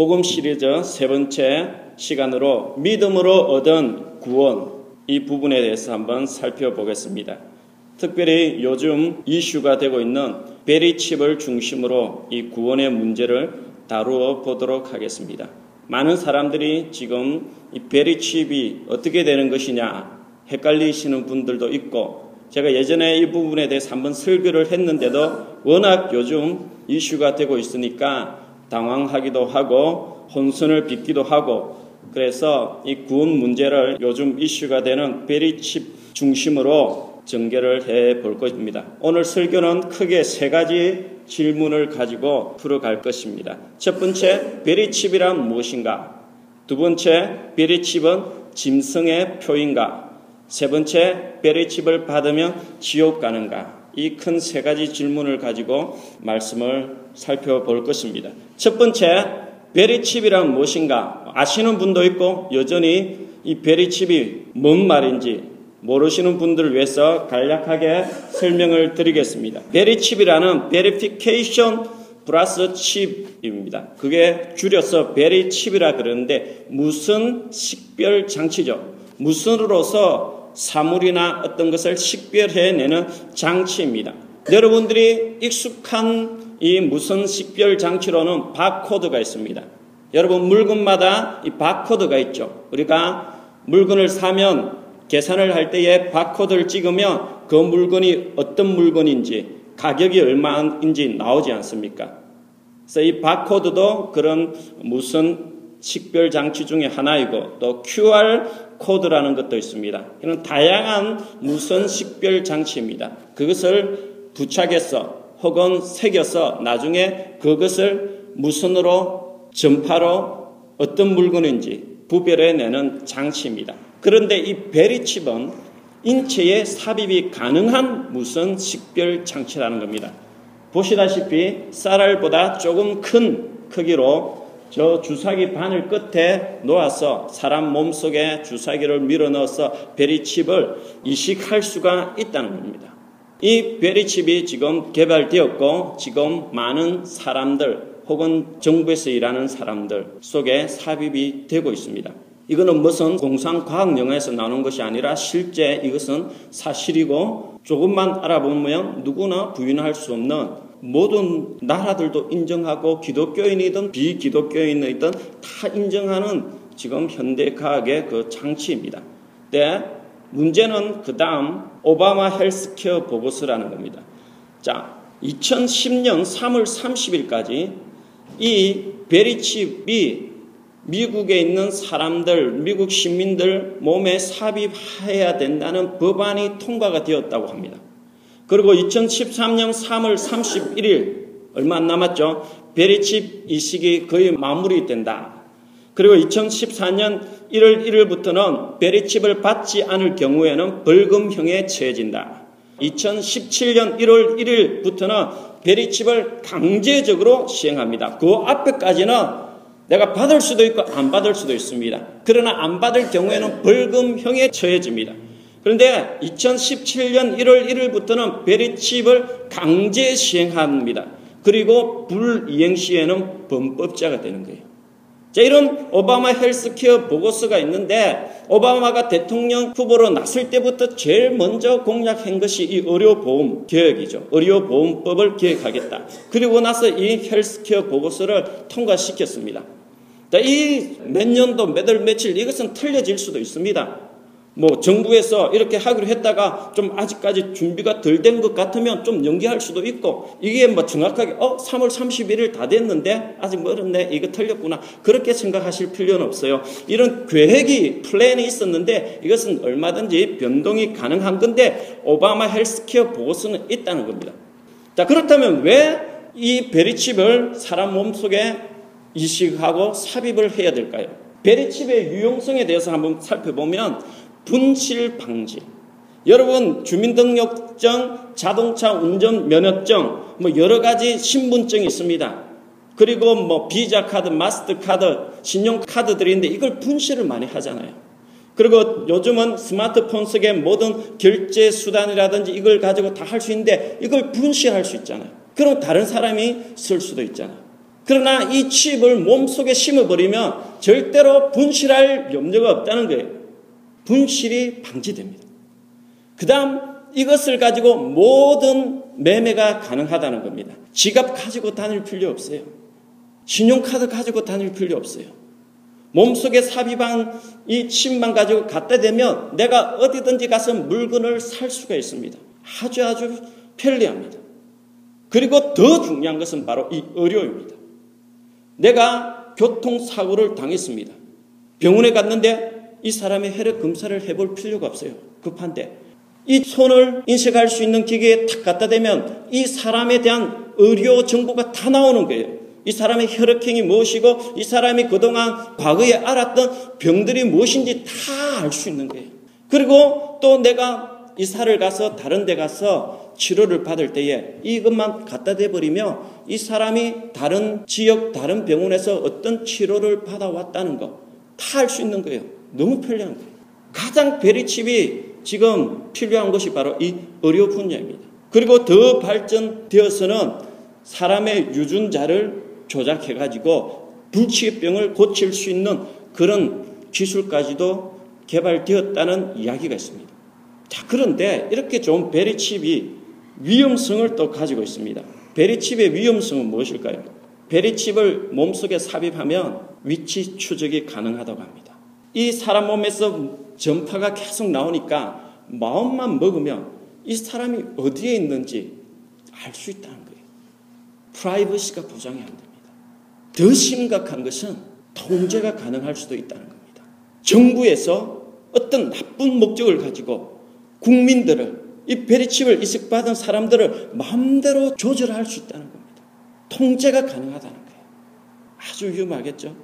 복음 시리즈 세 번째 시간으로 믿음으로 얻은 구원 이 부분에 대해서 한번 살펴보겠습니다. 특별히 요즘 이슈가 되고 있는 베리칩을 중심으로 이 구원의 문제를 다루어 보도록 하겠습니다. 많은 사람들이 지금 이 베리칩이 어떻게 되는 것이냐 헷갈리시는 분들도 있고 제가 예전에 이 부분에 대해서 한번 설교를 했는데도 워낙 요즘 이슈가 되고 있으니까 당황하기도 하고 혼선을 빚기도 하고 그래서 이 구원 문제를 요즘 이슈가 되는 베리칩 중심으로 전개를 해 볼 것입니다. 오늘 설교는 크게 세 가지 질문을 가지고 풀어갈 것입니다. 첫 번째, 베리칩이란 무엇인가? 두 번째, 베리칩은 짐승의 표인가? 세 번째, 베리칩을 받으면 지옥 가는가? 이 큰 세 가지 질문을 가지고 말씀을 살펴볼 것입니다. 첫 번째, 베리칩이란 무엇인가? 아시는 분도 있고 여전히 이 베리칩이 뭔 말인지 모르시는 분들을 위해서 간략하게 설명을 드리겠습니다. 베리칩이라는 verification 플러스 칩입니다. 그게 줄여서 베리칩이라 그러는데 무선 식별 장치죠. 무선으로서 사물이나 어떤 것을 식별해내는 장치입니다. 여러분들이 익숙한 이 무슨 식별 장치로는 바코드가 있습니다. 여러분 물건마다 이 바코드가 있죠. 우리가 물건을 사면 계산을 할 때에 바코드를 찍으면 그 물건이 어떤 물건인지 가격이 얼마인지 나오지 않습니까? 그래서 이 바코드도 그런 무슨 식별 장치 중에 하나이고 또 QR 코드라는 것도 있습니다. 이런 다양한 무선 식별 장치입니다. 그것을 부착해서 혹은 새겨서 나중에 그것을 무선으로 전파로 어떤 물건인지 구별해내는 장치입니다. 그런데 이 베리칩은 인체에 삽입이 가능한 무선 식별 장치라는 겁니다. 보시다시피 쌀알보다 조금 큰 크기로 저 주사기 바늘 끝에 놓아서 사람 몸속에 주사기를 밀어 넣어서 베리칩을 이식할 수가 있다는 겁니다. 이 베리칩이 지금 개발되었고 지금 많은 사람들 혹은 정부에서 일하는 사람들 속에 삽입이 되고 있습니다. 이거는 무슨 공상과학 영화에서 나오는 것이 아니라 실제 이것은 사실이고 조금만 알아보면 누구나 부인할 수 없는 모든 나라들도 인정하고 기독교인이든 비기독교인이든 다 인정하는 지금 현대 과학의 그 장치입니다. 네, 문제는 그 다음 오바마 헬스케어 보고서라는 겁니다. 자, 2010년 3월 30일까지 이 베리칩이 미국에 있는 사람들, 미국 시민들 몸에 삽입해야 된다는 법안이 통과가 되었다고 합니다. 그리고 2013년 3월 31일 얼마 안 남았죠. 베리칩 이식이 거의 마무리된다. 그리고 2014년 1월 1일부터는 베리칩을 받지 않을 경우에는 벌금형에 처해진다. 2017년 1월 1일부터는 베리칩을 강제적으로 시행합니다. 그 앞에까지는 내가 받을 수도 있고 안 받을 수도 있습니다. 그러나 안 받을 경우에는 벌금형에 처해집니다. 그런데 2017년 1월 1일부터는 베리칩을 강제 시행합니다. 그리고 불이행 시에는 범법자가 되는 거예요. 자, 이런 오바마 헬스케어 보고서가 있는데 오바마가 대통령 후보로 났을 때부터 제일 먼저 공약한 것이 이 의료보험 개혁이죠. 의료보험법을 개혁하겠다. 그리고 나서 이 헬스케어 보고서를 통과시켰습니다. 자, 이 몇 년도 몇월 며칠 이것은 틀려질 수도 있습니다. 뭐 정부에서 이렇게 하기로 했다가 좀 아직까지 준비가 덜 된 것 같으면 좀 연기할 수도 있고 이게 뭐 정확하게 어 3월 31일 다 됐는데 아직 멀었네 이거 틀렸구나 그렇게 생각하실 필요는 없어요. 이런 계획이 플랜이 있었는데 이것은 얼마든지 변동이 가능한 건데 오바마 헬스케어 보고서는 있다는 겁니다. 자 그렇다면 왜 이 베리칩을 사람 몸속에 이식하고 삽입을 해야 될까요? 베리칩의 유용성에 대해서 한번 살펴보면 분실 방지. 여러분 주민등록증, 자동차 운전 면허증, 뭐 여러 가지 신분증이 있습니다. 그리고 뭐 비자 카드, 마스터 카드, 신용 카드들이 있는데 이걸 분실을 많이 하잖아요. 그리고 요즘은 스마트폰 속에 모든 결제 수단이라든지 이걸 가지고 다 할 수 있는데 이걸 분실할 수 있잖아요. 그럼 다른 사람이 쓸 수도 있잖아요. 그러나 이 칩을 몸속에 심어버리면 절대로 분실할 염려가 없다는 거예요. 분실이 방지됩니다. 그 다음 이것을 가지고 모든 매매가 가능하다는 겁니다. 지갑 가지고 다닐 필요 없어요. 신용카드 가지고 다닐 필요 없어요. 몸속에 삽입한 이 침만 가지고 갖다 대면 내가 어디든지 가서 물건을 살 수가 있습니다. 아주 아주 편리합니다. 그리고 더 중요한 것은 바로 이 의료입니다. 내가 교통사고를 당했습니다. 병원에 갔는데 이 사람의 혈액 검사를 해볼 필요가 없어요. 급한데. 이 손을 인식할 수 있는 기계에 탁 갖다 대면 이 사람에 대한 의료 정보가 다 나오는 거예요. 이 사람의 혈액형이 무엇이고 이 사람이 그동안 과거에 알았던 병들이 무엇인지 다 알 수 있는 거예요. 그리고 또 내가 이사를 가서 다른 데 가서 치료를 받을 때에 이것만 갖다 대버리면 이 사람이 다른 지역, 다른 병원에서 어떤 치료를 받아왔다는 거 다 알 수 있는 거예요. 너무 편리한 거예요. 가장 베리칩이 지금 필요한 것이 바로 이 의료 분야입니다. 그리고 더 발전되어서는 사람의 유전자를 조작해가지고 불치병을 고칠 수 있는 그런 기술까지도 개발되었다는 이야기가 있습니다. 자, 그런데 이렇게 좋은 베리칩이 위험성을 또 가지고 있습니다. 베리칩의 위험성은 무엇일까요? 베리칩을 몸속에 삽입하면 위치 추적이 가능하다고 합니다. 이 사람 몸에서 전파가 계속 나오니까 마음만 먹으면 이 사람이 어디에 있는지 알 수 있다는 거예요. 프라이버시가 보장이 안 됩니다. 더 심각한 것은 통제가 가능할 수도 있다는 겁니다. 정부에서 어떤 나쁜 목적을 가지고 국민들을 이 베리칩을 이식받은 사람들을 마음대로 조절할 수 있다는 겁니다. 통제가 가능하다는 거예요. 아주 위험하겠죠?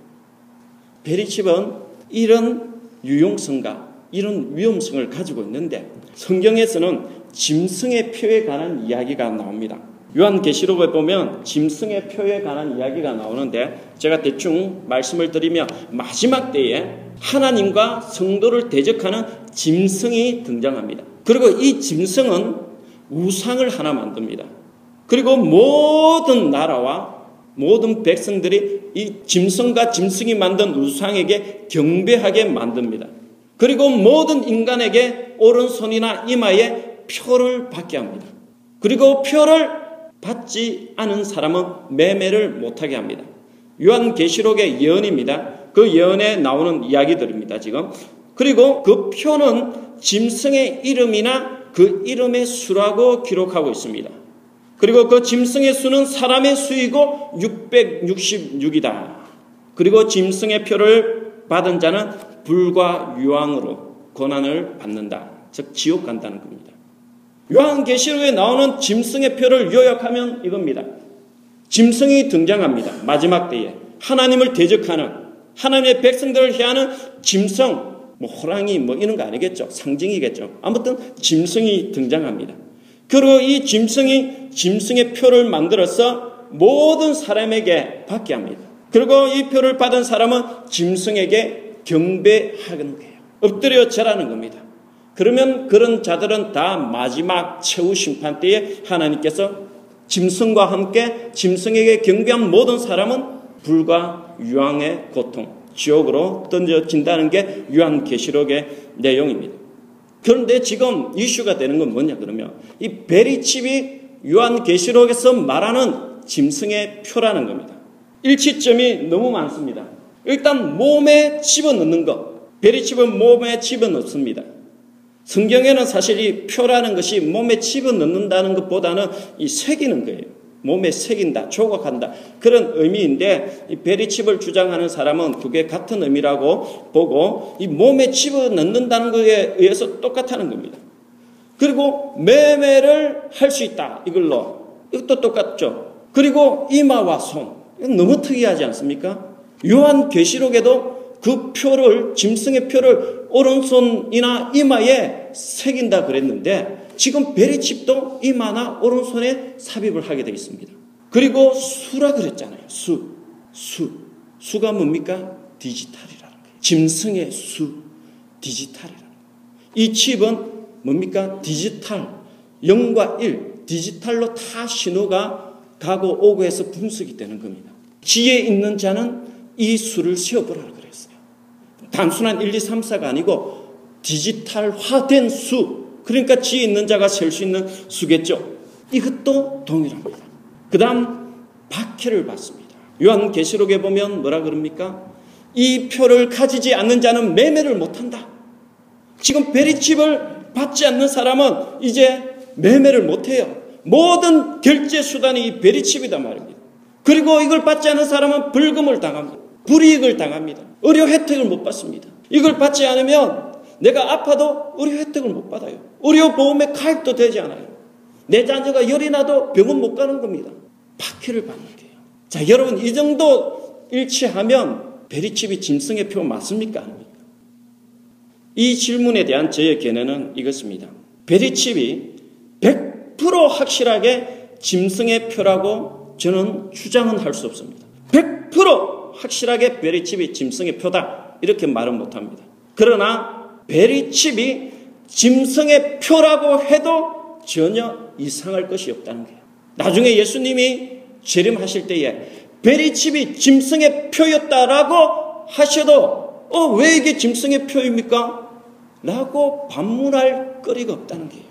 베리칩은 이런 유용성과 이런 위험성을 가지고 있는데 성경에서는 짐승의 표에 관한 이야기가 나옵니다. 요한계시록에 보면 짐승의 표에 관한 이야기가 나오는데 제가 대충 말씀을 드리면 마지막 때에 하나님과 성도를 대적하는 짐승이 등장합니다. 그리고 이 짐승은 우상을 하나 만듭니다. 그리고 모든 나라와 모든 백성들이 이 짐승과 짐승이 만든 우상에게 경배하게 만듭니다. 그리고 모든 인간에게 오른손이나 이마에 표를 받게 합니다. 그리고 표를 받지 않은 사람은 매매를 못하게 합니다. 요한계시록의 예언입니다. 그 예언에 나오는 이야기들입니다, 지금. 그리고 그 표는 짐승의 이름이나 그 이름의 수라고 기록하고 있습니다. 그리고 그 짐승의 수는 사람의 수이고 666이다. 그리고 짐승의 표를 받은 자는 불과 유황으로 고난을 받는다. 즉 지옥 간다는 겁니다. 요한계시록에 나오는 짐승의 표를 요약하면 이겁니다. 짐승이 등장합니다. 마지막 때에 하나님을 대적하는 하나님의 백성들을 해하는 짐승, 뭐 호랑이 뭐 이런 거 아니겠죠? 상징이겠죠. 아무튼 짐승이 등장합니다. 그리고 이 짐승이 짐승의 표를 만들어서 모든 사람에게 받게 합니다. 그리고 이 표를 받은 사람은 짐승에게 경배하는 거예요. 엎드려 절하는 겁니다. 그러면 그런 자들은 다 마지막 최후 심판 때에 하나님께서 짐승과 함께 짐승에게 경배한 모든 사람은 불과 유황의 고통, 지옥으로 던져진다는 게 유한 계시록의 내용입니다. 그런데 지금 이슈가 되는 건 뭐냐 그러면 이 베리칩이 유한계시록에서 말하는 짐승의 표라는 겁니다. 일치점이 너무 많습니다. 일단 몸에 집어넣는 것. 베리칩은 몸에 집어넣습니다. 성경에는 사실 이 표라는 것이 몸에 집어넣는다는 것보다는 이 새기는 거예요. 몸에 새긴다, 조각한다. 그런 의미인데, 이 베리칩을 주장하는 사람은 그게 같은 의미라고 보고, 이 몸에 집어넣는다는 것에 의해서 똑같다는 겁니다. 그리고 매매를 할 수 있다. 이걸로. 이것도 똑같죠. 그리고 이마와 손. 너무 특이하지 않습니까? 요한 계시록에도 그 표를 짐승의 표를 오른손이나 이마에 새긴다 그랬는데 지금 베리칩도 이마나 오른손에 삽입을 하게 되어 있습니다. 그리고 수라 그랬잖아요. 수. 수. 수가 뭡니까? 디지털이라는 거예요. 짐승의 수. 디지털이라는 거예요. 이 칩은 뭡니까? 디지털. 0과 1. 디지털로 다 신호가 가고 오고 해서 분석이 되는 겁니다. 지혜 있는 자는 이 수를 세어보라 그랬어요. 단순한 1, 2, 3, 4가 아니고 디지털화된 수. 그러니까 지혜 있는 자가 셀 수 있는 수겠죠. 이것도 동일합니다. 그 다음 박해를 받습니다. 요한계시록에 보면 뭐라 그럽니까? 이 표를 가지지 않는 자는 매매를 못한다. 지금 베리칩을 받지 않는 사람은 이제 매매를 못해요. 모든 결제 수단이 이 베리칩이다 말입니다. 그리고 이걸 받지 않은 사람은 벌금을 당합니다. 불이익을 당합니다. 의료 혜택을 못 받습니다. 이걸 받지 않으면 내가 아파도 의료 혜택을 못 받아요. 의료 보험에 가입도 되지 않아요. 내 자녀가 열이 나도 병원 못 가는 겁니다. 박해를 받는 거예요. 자, 여러분, 이 정도 일치하면 베리칩이 짐승의 표 맞습니까? 이 질문에 대한 저의 견해는 이것입니다. 베리칩이 100% 확실하게 짐승의 표라고 저는 주장은 할 수 없습니다. 100% 확실하게 베리칩이 짐승의 표다. 이렇게 말은 못합니다. 그러나 베리칩이 짐승의 표라고 해도 전혀 이상할 것이 없다는 거예요. 나중에 예수님이 재림하실 때에 베리칩이 짐승의 표였다라고 하셔도 어, 왜 이게 짐승의 표입니까? 라고 반문할 거리가 없다는 거예요.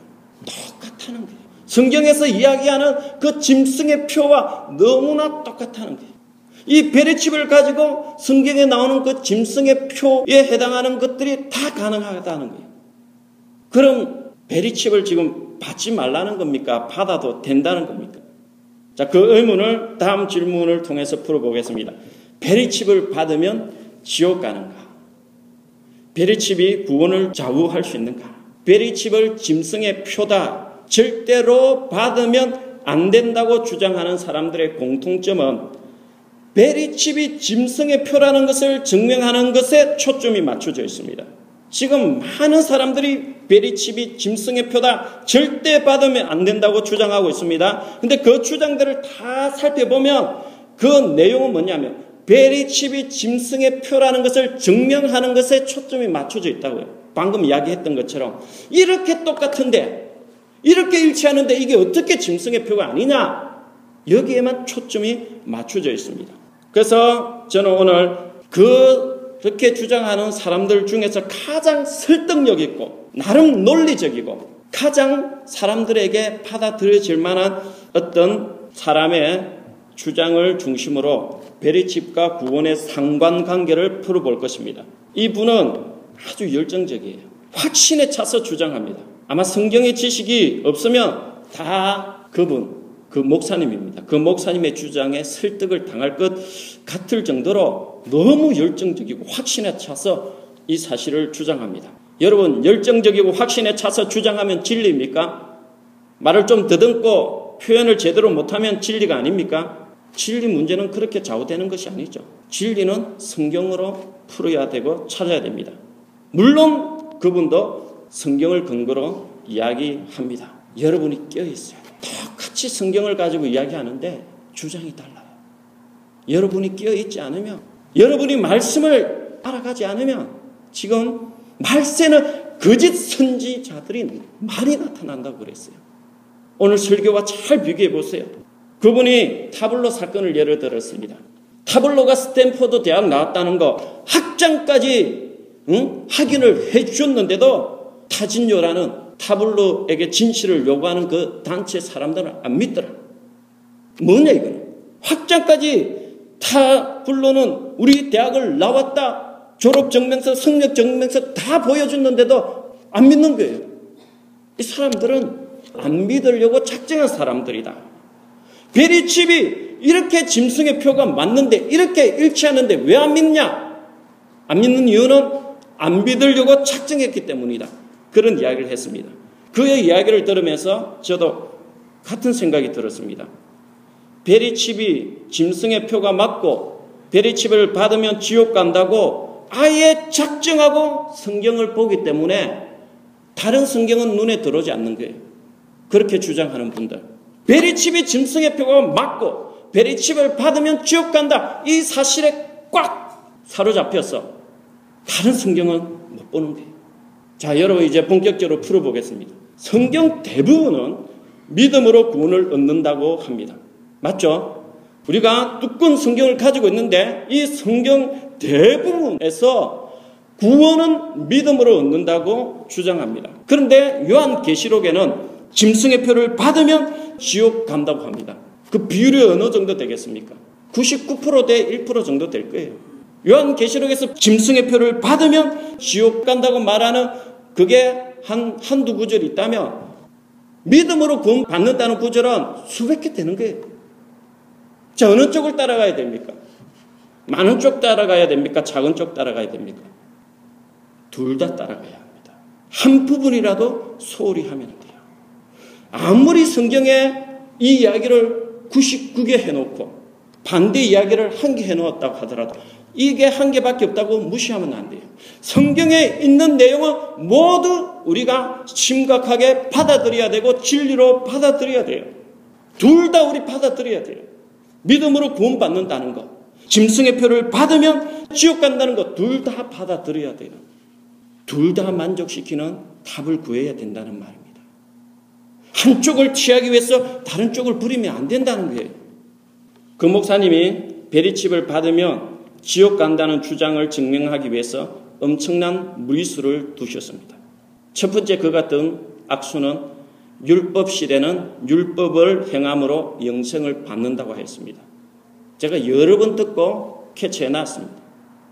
똑같다는 거예요. 성경에서 이야기하는 그 짐승의 표와 너무나 똑같다는 거예요. 이 베레칩을 가지고 성경에 나오는 그 짐승의 표에 해당하는 것들이 다 가능하다는 거예요. 그럼 베리칩을 지금 받지 말라는 겁니까? 받아도 된다는 겁니까? 자, 그 의문을 다음 질문을 통해서 풀어보겠습니다. 베리칩을 받으면 지옥 가는가? 베리칩이 구원을 좌우할 수 있는가? 베리칩을 짐승의 표다. 절대로 받으면 안 된다고 주장하는 사람들의 공통점은 베리칩이 짐승의 표라는 것을 증명하는 것에 초점이 맞춰져 있습니다. 지금 많은 사람들이 베리칩이 짐승의 표다 절대 받으면 안 된다고 주장하고 있습니다. 근데 그 주장들을 다 살펴보면 그 내용은 뭐냐면 베리 칩이 짐승의 표라는 것을 증명하는 것에 초점이 맞춰져 있다고요. 방금 이야기했던 것처럼 이렇게 똑같은데 이렇게 일치하는데 이게 어떻게 짐승의 표가 아니냐? 여기에만 초점이 맞춰져 있습니다. 그래서 저는 오늘 그렇게 주장하는 사람들 중에서 가장 설득력 있고 나름 논리적이고 가장 사람들에게 받아들여질 만한 어떤 사람의 주장을 중심으로 베리칩과 구원의 상관관계를 풀어볼 것입니다. 이분은 아주 열정적이에요. 확신에 차서 주장합니다. 아마 성경의 지식이 없으면 다 그분, 그 목사님입니다. 그 목사님의 주장에 설득을 당할 것 같을 정도로 너무 열정적이고 확신에 차서 이 사실을 주장합니다. 여러분, 열정적이고 확신에 차서 주장하면 진리입니까? 말을 좀 더듬고 표현을 제대로 못하면 진리가 아닙니까? 진리 문제는 그렇게 좌우되는 것이 아니죠. 진리는 성경으로 풀어야 되고 찾아야 됩니다. 물론 그분도 성경을 근거로 이야기합니다. 여러분이 껴있어요. 똑같이 성경을 가지고 이야기하는데 주장이 달라요. 여러분이 끼어있지 않으면, 여러분이 말씀을 알아가지 않으면, 지금 말세는 거짓 선지자들이 많이 나타난다고 그랬어요. 오늘 설교와 잘 비교해 보세요. 그분이 타블로 사건을 예를 들었습니다. 타블로가 스탠포드 대학 나왔다는 거 학장까지 응? 확인을 해 주셨는데도 타진요라는 타블로에게 진실을 요구하는 그 단체 사람들은 안 믿더라. 뭐냐 이거는. 학장까지 타블로는 우리 대학을 나왔다. 졸업 증명서, 성적 증명서 다 보여줬는데도 안 믿는 거예요. 이 사람들은 안 믿으려고 작정한 사람들이다. 베리칩이 이렇게 짐승의 표가 맞는데 이렇게 일치하는데 왜 안 믿냐? 안 믿는 이유는 안 믿으려고 작정했기 때문이다. 그런 이야기를 했습니다. 그의 이야기를 들으면서 저도 같은 생각이 들었습니다. 베리칩이 짐승의 표가 맞고 베리칩을 받으면 지옥 간다고 아예 작정하고 성경을 보기 때문에 다른 성경은 눈에 들어오지 않는 거예요. 그렇게 주장하는 분들. 베리칩이 짐승의 표가 맞고 베리칩을 받으면 지옥 간다. 이 사실에 꽉 사로잡혀서 다른 성경은 못 보는 거예요. 자, 여러분 이제 본격적으로 풀어보겠습니다. 성경 대부분은 믿음으로 구원을 얻는다고 합니다. 맞죠? 우리가 두꺼운 성경을 가지고 있는데 이 성경 대부분에서 구원은 믿음으로 얻는다고 주장합니다. 그런데 요한 계시록에는 짐승의 표를 받으면 지옥 간다고 합니다. 그 비율이 어느 정도 되겠습니까? 99%대 1% 정도 될 거예요. 요한 계시록에서 짐승의 표를 받으면 지옥 간다고 말하는 그게 한, 한두 구절이 있다면 믿음으로 구원 받는다는 구절은 수백 개 되는 거예요. 자, 어느 쪽을 따라가야 됩니까? 많은 쪽 따라가야 됩니까? 작은 쪽 따라가야 됩니까? 둘 다 따라가야 합니다. 한 부분이라도 소홀히 하면 돼요. 아무리 성경에 이 이야기를 99개 해놓고 반대 이야기를 한 개 해놓았다고 하더라도 이게 한 개밖에 없다고 무시하면 안 돼요. 성경에 있는 내용은 모두 우리가 심각하게 받아들여야 되고 진리로 받아들여야 돼요. 둘 다 우리 받아들여야 돼요. 믿음으로 구원받는다는 것. 짐승의 표를 받으면 지옥 간다는 것. 둘 다 받아들여야 돼요. 둘 다 만족시키는 답을 구해야 된다는 말입니다. 한쪽을 취하기 위해서 다른 쪽을 부리면 안 된다는 거예요. 그 목사님이 베리칩을 받으면 지옥 간다는 주장을 증명하기 위해서 엄청난 무리수를 두셨습니다. 첫 번째 그 같은 악수는 율법 시대는 율법을 행함으로 영생을 받는다고 했습니다. 제가 여러 번 듣고 캐치해 놨습니다.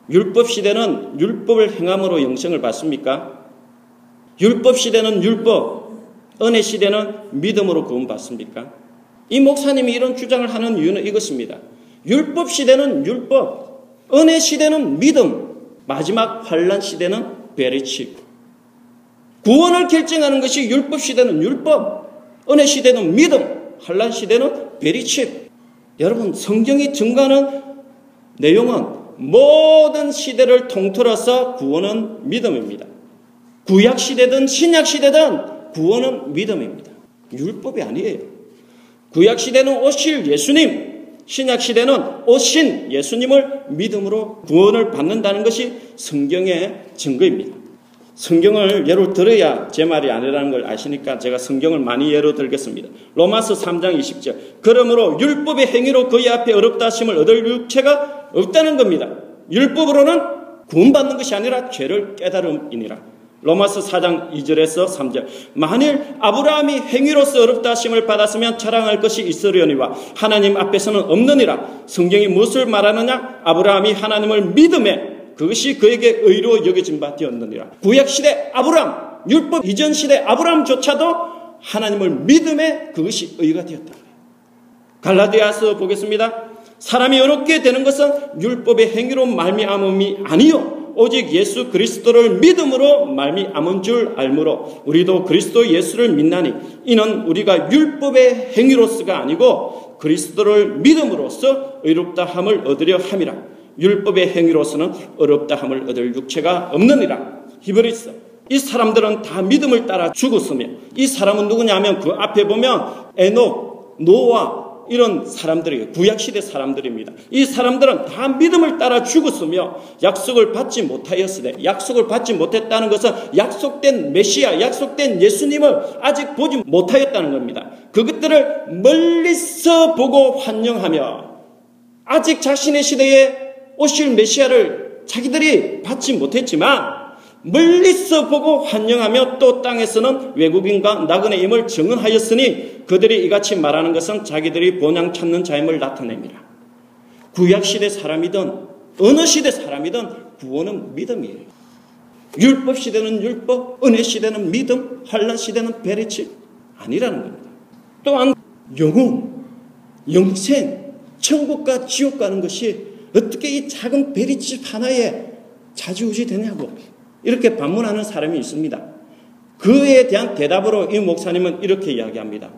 율법 시대는 율법을 행함으로 영생을 받습니까? 율법 시대는 율법, 은혜 시대는 믿음으로 구원받습니까? 이 목사님이 이런 주장을 하는 이유는 이것입니다. 율법 시대는 율법, 은혜 시대는 믿음, 마지막 환란 시대는 베리치. 구원을 결정하는 것이 율법 시대는 율법, 은혜 시대는 믿음, 환란 시대는 베리치. 여러분 성경이 증가하는 내용은 모든 시대를 통틀어서 구원은 믿음입니다. 구약 시대든 신약 시대든 구원은 믿음입니다. 율법이 아니에요. 구약 시대는 오실 예수님, 신약 시대는 오신 예수님을 믿음으로 구원을 받는다는 것이 성경의 증거입니다. 성경을 예로 들어야 제 말이 아니라는 걸 아시니까 제가 성경을 많이 예로 들겠습니다. 로마서 3장 20절. 그러므로 율법의 행위로 그의 앞에 어렵다 하심을 얻을 육체가 없다는 겁니다. 율법으로는 구원받는 것이 아니라 죄를 깨달음이니라. 로마서 4장 2절에서 3절. 만일 아브라함이 행위로서 어렵다 하심을 받았으면 자랑할 것이 있으려니와 하나님 앞에서는 없느니라. 성경이 무엇을 말하느냐? 아브라함이 하나님을 믿음에 그것이 그에게 의로 여겨진 바 되었느니라. 구약 시대 아브라함, 율법 이전 시대 아브라함조차도 하나님을 믿음에 그것이 의가 되었다. 갈라디아서 보겠습니다. 사람이 어렵게 되는 것은 율법의 행위로 말미암음이 아니요 오직 예수 그리스도를 믿음으로 말미암은 줄 알므로 우리도 그리스도 예수를 믿나니 이는 우리가 율법의 행위로서가 아니고 그리스도를 믿음으로써 의롭다 함을 얻으려 함이라. 율법의 행위로서는 어렵다 함을 얻을 육체가 없느니라. 히브리서. 이 사람들은 다 믿음을 따라 죽었으며 이 사람은 누구냐면 그 앞에 보면 에녹, 노아, 이런 사람들이 구약시대 사람들입니다. 이 사람들은 다 믿음을 따라 죽었으며 약속을 받지 못하였으되 약속을 받지 못했다는 것은 약속된 메시아, 약속된 예수님을 아직 보지 못하였다는 겁니다. 그것들을 멀리서 보고 환영하며 아직 자신의 시대에 오실 메시아를 자기들이 받지 못했지만 멀리서 보고 환영하며 또 땅에서는 외국인과 나그네임을 증언하였으니 그들이 이같이 말하는 것은 자기들이 본향 찾는 자임을 나타냅니다. 구약시대 사람이든 어느 시대 사람이든 구원은 믿음이에요. 율법 시대는 율법, 은혜 시대는 믿음, 환란 시대는 베리치 아니라는 겁니다. 또한 영혼, 영생, 천국과 지옥 가는 것이 어떻게 이 작은 베리칩 하나에 자주우지 되냐고 이렇게 반문하는 사람이 있습니다. 그에 대한 대답으로 이 목사님은 이렇게 이야기합니다.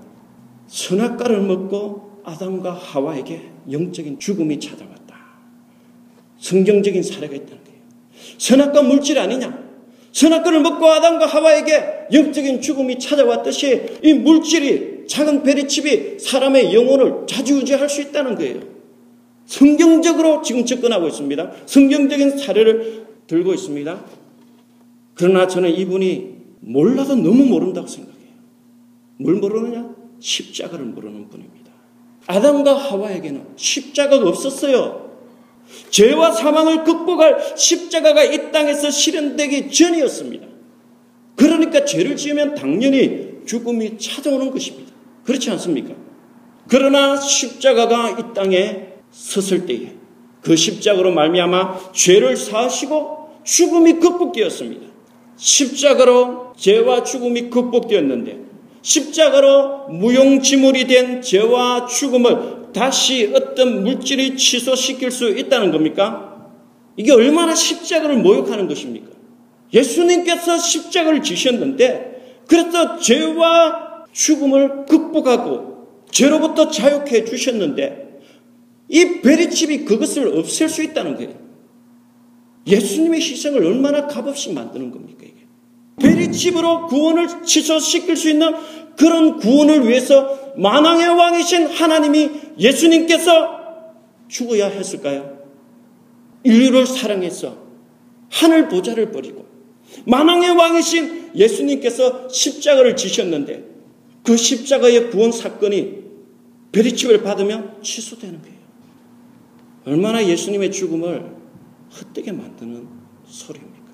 선악과를 먹고 아담과 하와에게 영적인 죽음이 찾아왔다. 성경적인 사례가 있다는 거예요. 선악과 물질 아니냐? 선악과를 먹고 아담과 하와에게 영적인 죽음이 찾아왔듯이 이 물질이 작은 베리칩이 사람의 영혼을 자주우지할 수 있다는 거예요. 성경적으로 지금 접근하고 있습니다. 성경적인 사례를 들고 있습니다. 그러나 저는 이분이 몰라도 너무 모른다고 생각해요. 뭘 모르느냐? 십자가를 모르는 분입니다. 아담과 하와에게는 십자가가 없었어요. 죄와 사망을 극복할 십자가가 이 땅에서 실현되기 전이었습니다. 그러니까 죄를 지으면 당연히 죽음이 찾아오는 것입니다. 그렇지 않습니까? 그러나 십자가가 이 땅에 섰을 때에 그 십자가로 말미암아 죄를 사하시고 죽음이 극복되었습니다. 십자가로 죄와 죽음이 극복되었는데 십자가로 무용지물이 된 죄와 죽음을 다시 어떤 물질이 취소시킬 수 있다는 겁니까? 이게 얼마나 십자가를 모욕하는 것입니까? 예수님께서 십자가를 지셨는데 그래서 죄와 죽음을 극복하고 죄로부터 자유케 주셨는데 이 베리칩이 그것을 없앨 수 있다는 거예요. 예수님의 희생을 얼마나 값없이 만드는 겁니까? 이게? 베리칩으로 구원을 취소시킬 수 있는 그런 구원을 위해서 만왕의 왕이신 하나님이 예수님께서 죽어야 했을까요? 인류를 사랑해서 하늘 보좌를 버리고 만왕의 왕이신 예수님께서 십자가를 지셨는데 그 십자가의 구원 사건이 베리칩을 받으면 취소되는 거예요. 얼마나 예수님의 죽음을 헛되게 만드는 소리입니까?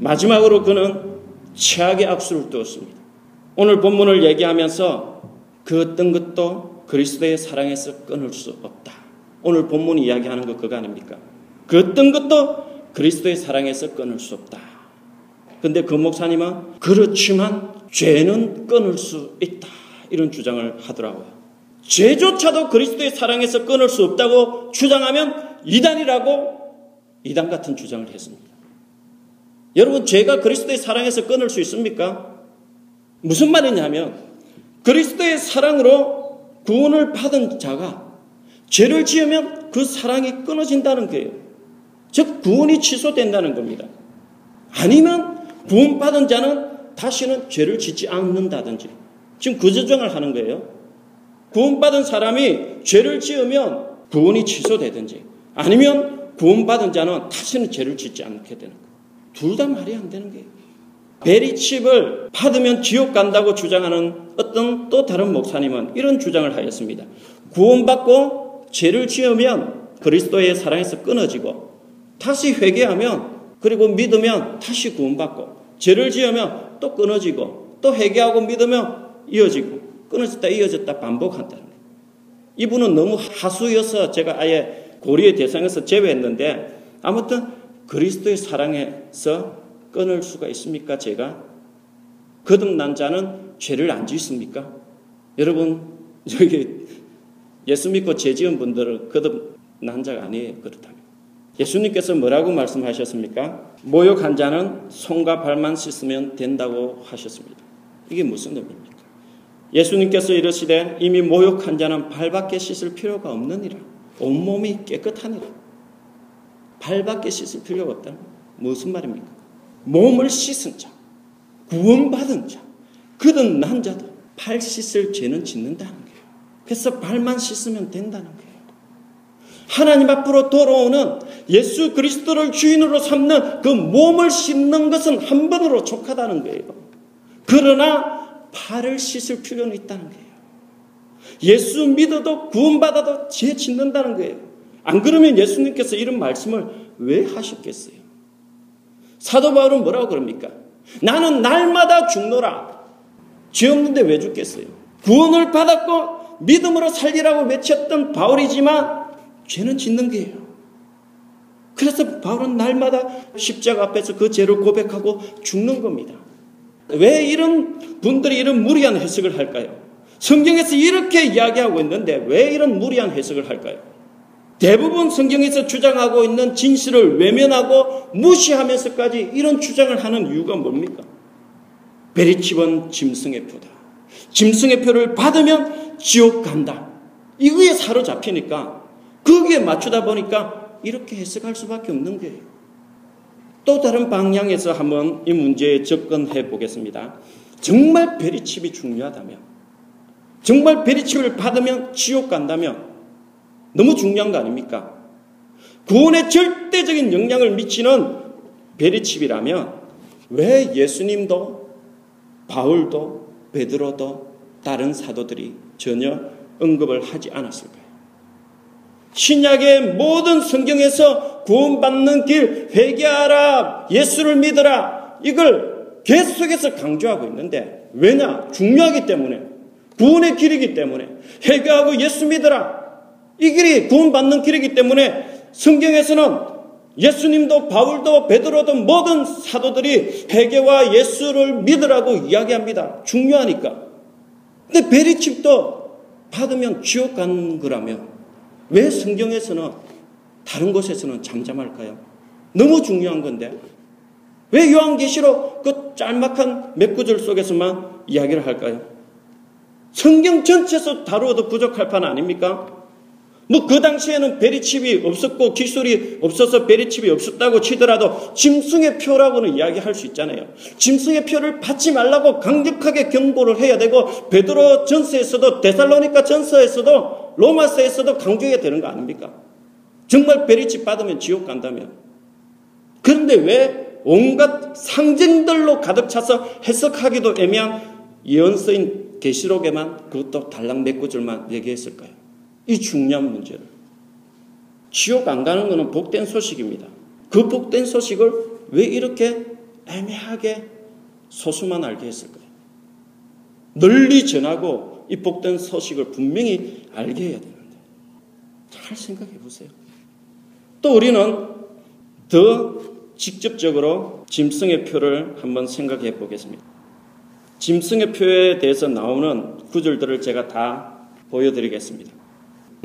마지막으로 그는 최악의 악수를 두었습니다. 오늘 본문을 얘기하면서 그 어떤 것도 그리스도의 사랑에서 끊을 수 없다. 오늘 본문이 이야기하는 것 그거 아닙니까? 그 어떤 것도 그리스도의 사랑에서 끊을 수 없다. 근데 그 목사님은 그렇지만 죄는 끊을 수 있다. 이런 주장을 하더라고요. 죄조차도 그리스도의 사랑에서 끊을 수 없다고 주장하면 이단이라고 이단 같은 주장을 했습니다. 여러분, 죄가 그리스도의 사랑에서 끊을 수 있습니까? 무슨 말이냐면, 그리스도의 사랑으로 구원을 받은 자가 죄를 지으면 그 사랑이 끊어진다는 거예요. 즉, 구원이 취소된다는 겁니다. 아니면 구원받은 자는 다시는 죄를 짓지 않는다든지. 지금 그 주장을 하는 거예요. 구원받은 사람이 죄를 지으면 구원이 취소되든지 아니면 구원받은 자는 다시는 죄를 짓지 않게 되는 거예요. 둘 다 말이 안 되는 거예요. 베리칩을 받으면 지옥 간다고 주장하는 어떤 또 다른 목사님은 이런 주장을 하였습니다. 구원받고 죄를 지으면 그리스도의 사랑에서 끊어지고 다시 회개하면 그리고 믿으면 다시 구원받고 죄를 지으면 또 끊어지고 또 회개하고 믿으면 이어지고 끊어졌다 이어졌다 반복한다는 거예요. 이분은 너무 하수여서 제가 아예 고리의 대상에서 제외했는데 아무튼 그리스도의 사랑에서 끊을 수가 있습니까? 제가 거듭난 자는 죄를 안 짓습니까? 여러분 여기 예수 믿고 죄 지은 분들은 거듭난 자가 아니에요. 그렇다면 예수님께서 뭐라고 말씀하셨습니까? 모욕한 자는 손과 발만 씻으면 된다고 하셨습니다. 이게 무슨 의미입니까? 예수님께서 이르시되 이미 모욕한 자는 발밖에 씻을 필요가 없느니라. 온몸이 깨끗하니라. 발밖에 씻을 필요가 없다. 무슨 말입니까? 몸을 씻은 자, 구원받은 자, 그든 난 자도 발 씻을 죄는 짓는다는 거예요. 그래서 발만 씻으면 된다는 거예요. 하나님 앞으로 돌아오는 예수 그리스도를 주인으로 삼는 그 몸을 씻는 것은 한 번으로 족하다는 거예요. 그러나 발을 씻을 필요는 있다는 거예요. 예수 믿어도 구원받아도 죄 짓는다는 거예요. 안 그러면 예수님께서 이런 말씀을 왜 하셨겠어요? 사도 바울은 뭐라고 그럽니까? 나는 날마다 죽노라. 죄 없는데 왜 죽겠어요? 구원을 받았고 믿음으로 살리라고 외쳤던 바울이지만 죄는 짓는 거예요. 그래서 바울은 날마다 십자가 앞에서 그 죄를 고백하고 죽는 겁니다. 왜 이런 분들이 이런 무리한 해석을 할까요? 성경에서 이렇게 이야기하고 있는데 왜 이런 무리한 해석을 할까요? 대부분 성경에서 주장하고 있는 진실을 외면하고 무시하면서까지 이런 주장을 하는 이유가 뭡니까? 베리칩은 짐승의 표다. 짐승의 표를 받으면 지옥 간다. 이거에 사로잡히니까 거기에 맞추다 보니까 이렇게 해석할 수밖에 없는 거예요. 또 다른 방향에서 한번 이 문제에 접근해 보겠습니다. 정말 베리칩이 중요하다면, 정말 베리칩을 받으면 지옥 간다면 너무 중요한 거 아닙니까? 구원에 절대적인 영향을 미치는 베리칩이라면 왜 예수님도 바울도 베드로도 다른 사도들이 전혀 언급을 하지 않았을까요? 신약의 모든 성경에서 구원받는 길, 회개하라, 예수를 믿어라, 이걸 계속해서 강조하고 있는데, 왜냐? 중요하기 때문에, 구원의 길이기 때문에, 회개하고 예수 믿어라, 이 길이 구원받는 길이기 때문에, 성경에서는 예수님도 바울도 베드로도 모든 사도들이 회개와 예수를 믿으라고 이야기합니다. 중요하니까. 근데 베리칩도 받으면 지옥 가는 거라면 왜 성경에서는 다른 곳에서는 잠잠할까요? 너무 중요한 건데 왜 요한계시록 그 짤막한 몇 구절 속에서만 이야기를 할까요? 성경 전체에서 다루어도 부족할 판 아닙니까? 뭐 그 당시에는 베리칩이 없었고 기술이 없어서 베리칩이 없었다고 치더라도 짐승의 표라고는 이야기할 수 있잖아요. 짐승의 표를 받지 말라고 강력하게 경고를 해야 되고 베드로 전서에서도 데살로니카 전서에서도 로마서에서도 강조해야 되는 거 아닙니까? 정말 베리칩 받으면 지옥 간다면. 그런데 왜 온갖 상징들로 가득 차서 해석하기도 애매한 예언서인 계시록에만 그것도 달랑 몇 구절만 얘기했을까요? 이 중요한 문제를. 지옥 안 가는 것은 복된 소식입니다. 그 복된 소식을 왜 이렇게 애매하게 소수만 알게 했을까요? 널리 전하고 이 복된 소식을 분명히 알게 해야 되는데. 잘 생각해 보세요. 또 우리는 더 직접적으로 짐승의 표를 한번 생각해 보겠습니다. 짐승의 표에 대해서 나오는 구절들을 제가 다 보여드리겠습니다.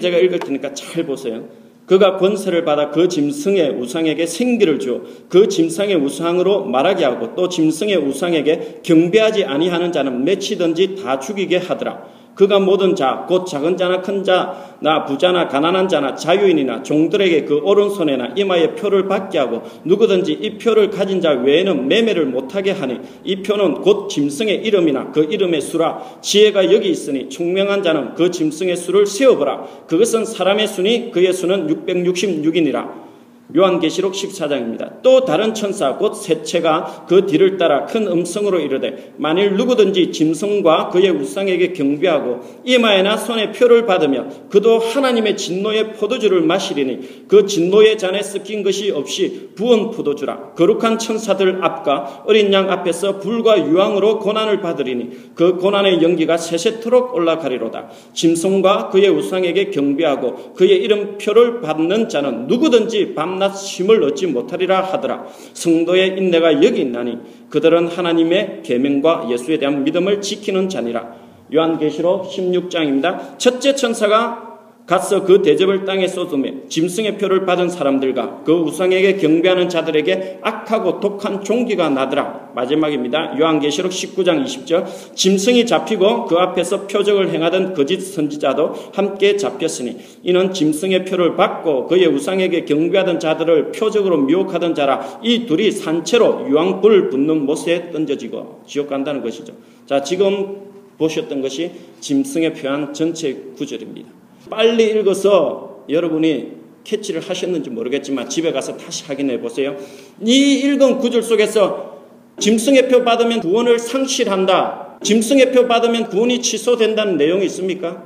제가 읽을 테니까 잘 보세요. 그가 권세를 받아 그 짐승의 우상에게 생기를 주어 그 짐승의 우상으로 말하게 하고 또 짐승의 우상에게 경배하지 아니하는 자는 맺히든지 다 죽이게 하더라. 그가 모든 자, 곧 작은 자나 큰 자, 나 부자나 가난한 자나 자유인이나 종들에게 그 오른손에나 이마에 표를 받게 하고 누구든지 이 표를 가진 자 외에는 매매를 못하게 하니 이 표는 곧 짐승의 이름이나 그 이름의 수라 지혜가 여기 있으니 총명한 자는 그 짐승의 수를 세어보라. 그것은 사람의 수니 그의 수는 666이니라. 요한계시록 14장입니다. 또 다른 천사 곧 세체가 그 뒤를 따라 큰 음성으로 이르되 만일 누구든지 짐승과 그의 우상에게 경배하고 이마에나 손에 표를 받으며 그도 하나님의 진노의 포도주를 마시리니 그 진노의 잔에 섞인 것이 없이 부은 포도주라 거룩한 천사들 앞과 어린 양 앞에서 불과 유황으로 고난을 받으리니 그 고난의 연기가 세세토록 올라가리로다 짐승과 그의 우상에게 경배하고 그의 이름 표를 받는 자는 누구든지 밤 밤낮 쉼을 얻지 못하리라 하더라. 성도의 인내가 여기 있나니 그들은 하나님의 계명과 예수에 대한 믿음을 지키는 자니라. 요한계시록 16장입니다. 첫째 천사가 가서 그 대접을 땅에 쏟으며 짐승의 표를 받은 사람들과 그 우상에게 경배하는 자들에게 악하고 독한 종기가 나더라. 마지막입니다. 요한계시록 19장 20절. 짐승이 잡히고 그 앞에서 표적을 행하던 거짓 선지자도 함께 잡혔으니 이는 짐승의 표를 받고 그의 우상에게 경배하던 자들을 표적으로 미혹하던 자라 이 둘이 산채로 유황불 붙는 못에 던져지고 지옥 간다는 것이죠. 자, 지금 보셨던 것이 짐승의 표한 전체 구절입니다. 빨리 읽어서 여러분이 캐치를 하셨는지 모르겠지만 집에 가서 다시 확인해 보세요. 이 읽은 구절 속에서 짐승의 표 받으면 구원을 상실한다. 짐승의 표 받으면 구원이 취소된다는 내용이 있습니까?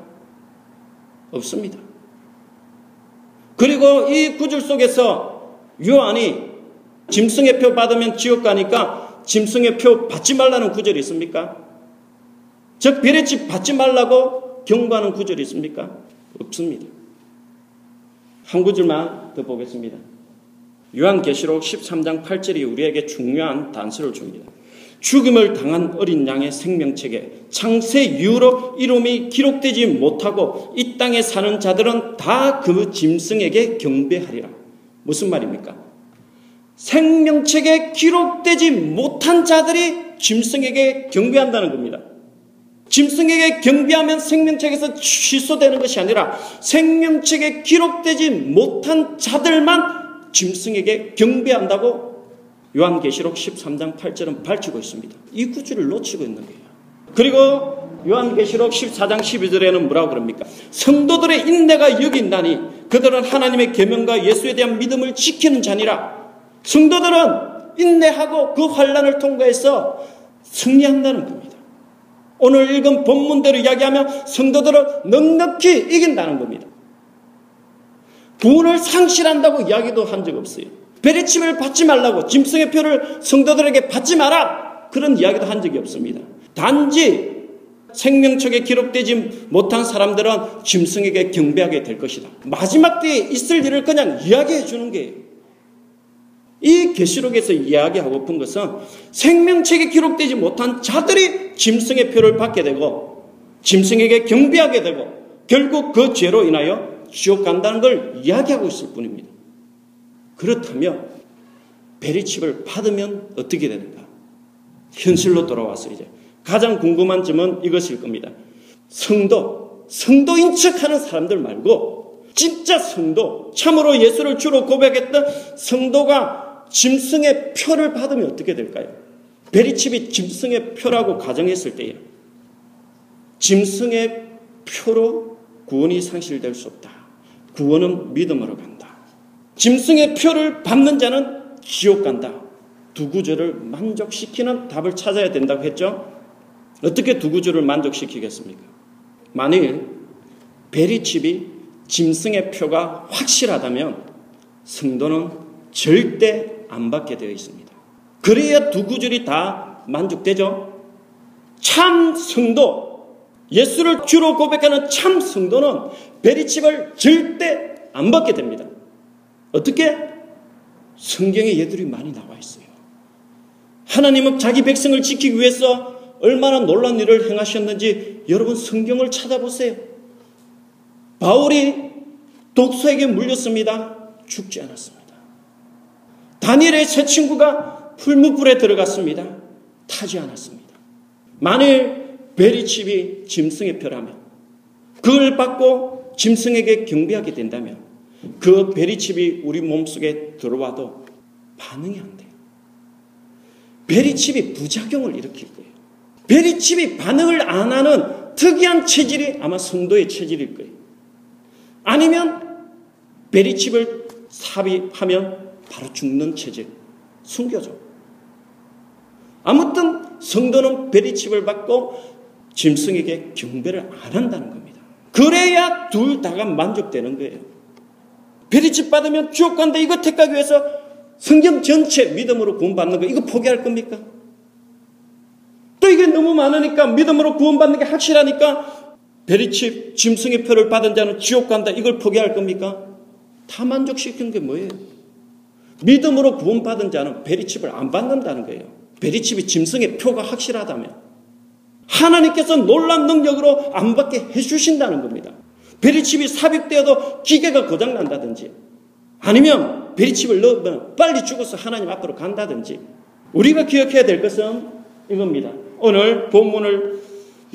없습니다. 그리고 이 구절 속에서 요한이 짐승의 표 받으면 지옥 가니까 짐승의 표 받지 말라는 구절이 있습니까? 즉, 비례집 받지 말라고 경고하는 구절이 있습니까? 없습니다. 한 구절만 더 보겠습니다. 요한계시록 13장 8절이 우리에게 중요한 단서를 줍니다. 죽임을 당한 어린 양의 생명책에 창세 이후로 이름이 기록되지 못하고 이 땅에 사는 자들은 다 그 짐승에게 경배하리라. 무슨 말입니까? 생명책에 기록되지 못한 자들이 짐승에게 경배한다는 겁니다. 짐승에게 경비하면 생명책에서 취소되는 것이 아니라 생명책에 기록되지 못한 자들만 짐승에게 경배한다고 요한계시록 13장 8절은 밝히고 있습니다. 이 구절을 놓치고 있는 거예요. 그리고 요한계시록 14장 12절에는 뭐라고 그럽니까? 성도들의 인내가 여기 있나니 그들은 하나님의 계명과 예수에 대한 믿음을 지키는 자니라. 성도들은 인내하고 그 환란을 통과해서 승리한다는 겁니다. 오늘 읽은 본문대로 이야기하면 성도들을 넉넉히 이긴다는 겁니다. 구원을 상실한다고 이야기도 한 적 없어요. 베레침을 받지 말라고 짐승의 표를 성도들에게 받지 마라 그런 이야기도 한 적이 없습니다. 단지 생명책에 기록되지 못한 사람들은 짐승에게 경배하게 될 것이다. 마지막 때에 있을 일을 그냥 이야기해 주는 게이 계시록에서 이야기하고픈 것은 생명책에 기록되지 못한 자들이 짐승의 표를 받게 되고 짐승에게 경배하게 되고 결국 그 죄로 인하여 지옥 간다는 걸 이야기하고 있을 뿐입니다. 그렇다면 베리칩을 받으면 어떻게 되는가? 현실로 돌아와서 이제 가장 궁금한 점은 이것일 겁니다. 성도, 성도인 척 하는 사람들 말고 진짜 성도, 참으로 예수를 주로 고백했던 성도가 짐승의 표를 받으면 어떻게 될까요? 베리칩이 짐승의 표라고 가정했을 때에 짐승의 표로 구원이 상실될 수 없다. 구원은 믿음으로 간다. 짐승의 표를 받는 자는 지옥 간다. 두 구절을 만족시키는 답을 찾아야 된다고 했죠? 어떻게 두 구조를 만족시키겠습니까? 만일 베리칩이 짐승의 표가 확실하다면 성도는 절대 안 받게 되어 있습니다. 그래야 두 구절이 다 만족되죠? 참 성도, 예수를 주로 고백하는 참 성도는 베리칩을 절대 안 받게 됩니다. 어떻게? 성경에 얘들이 많이 나와 있어요. 하나님은 자기 백성을 지키기 위해서 얼마나 놀란 일을 행하셨는지 여러분 성경을 찾아보세요. 바울이 독소에게 물렸습니다. 죽지 않았습니다. 다니엘의 새 친구가 풀무불에 들어갔습니다. 타지 않았습니다. 만일 베리칩이 짐승의 표라면 그걸 받고 짐승에게 경배하게 된다면 그 베리칩이 우리 몸속에 들어와도 반응이 안 돼요. 베리칩이 부작용을 일으킬 거예요. 베리칩이 반응을 안 하는 특이한 체질이 아마 성도의 체질일 거예요. 아니면 베리칩을 삽입하면 바로 죽는 체질, 숨겨져. 아무튼 성도는 베리칩을 받고 짐승에게 경배를 안 한다는 겁니다. 그래야 둘 다가 만족되는 거예요. 베리칩 받으면 지옥 간다 이거 택하기 위해서 성경 전체 믿음으로 구원받는 거 이거 포기할 겁니까? 또 이게 너무 많으니까 믿음으로 구원받는 게 확실하니까 베리칩 짐승의 표를 받은 자는 지옥 간다 이걸 포기할 겁니까? 다 만족시키는 게 뭐예요? 믿음으로 구원받은 자는 베리칩을 안 받는다는 거예요. 베리칩이 짐승의 표가 확실하다면 하나님께서 놀란 능력으로 안 받게 해주신다는 겁니다. 베리칩이 삽입되어도 기계가 고장난다든지 아니면 베리칩을 넣으면 빨리 죽어서 하나님 앞으로 간다든지 우리가 기억해야 될 것은 이겁니다. 오늘 본문을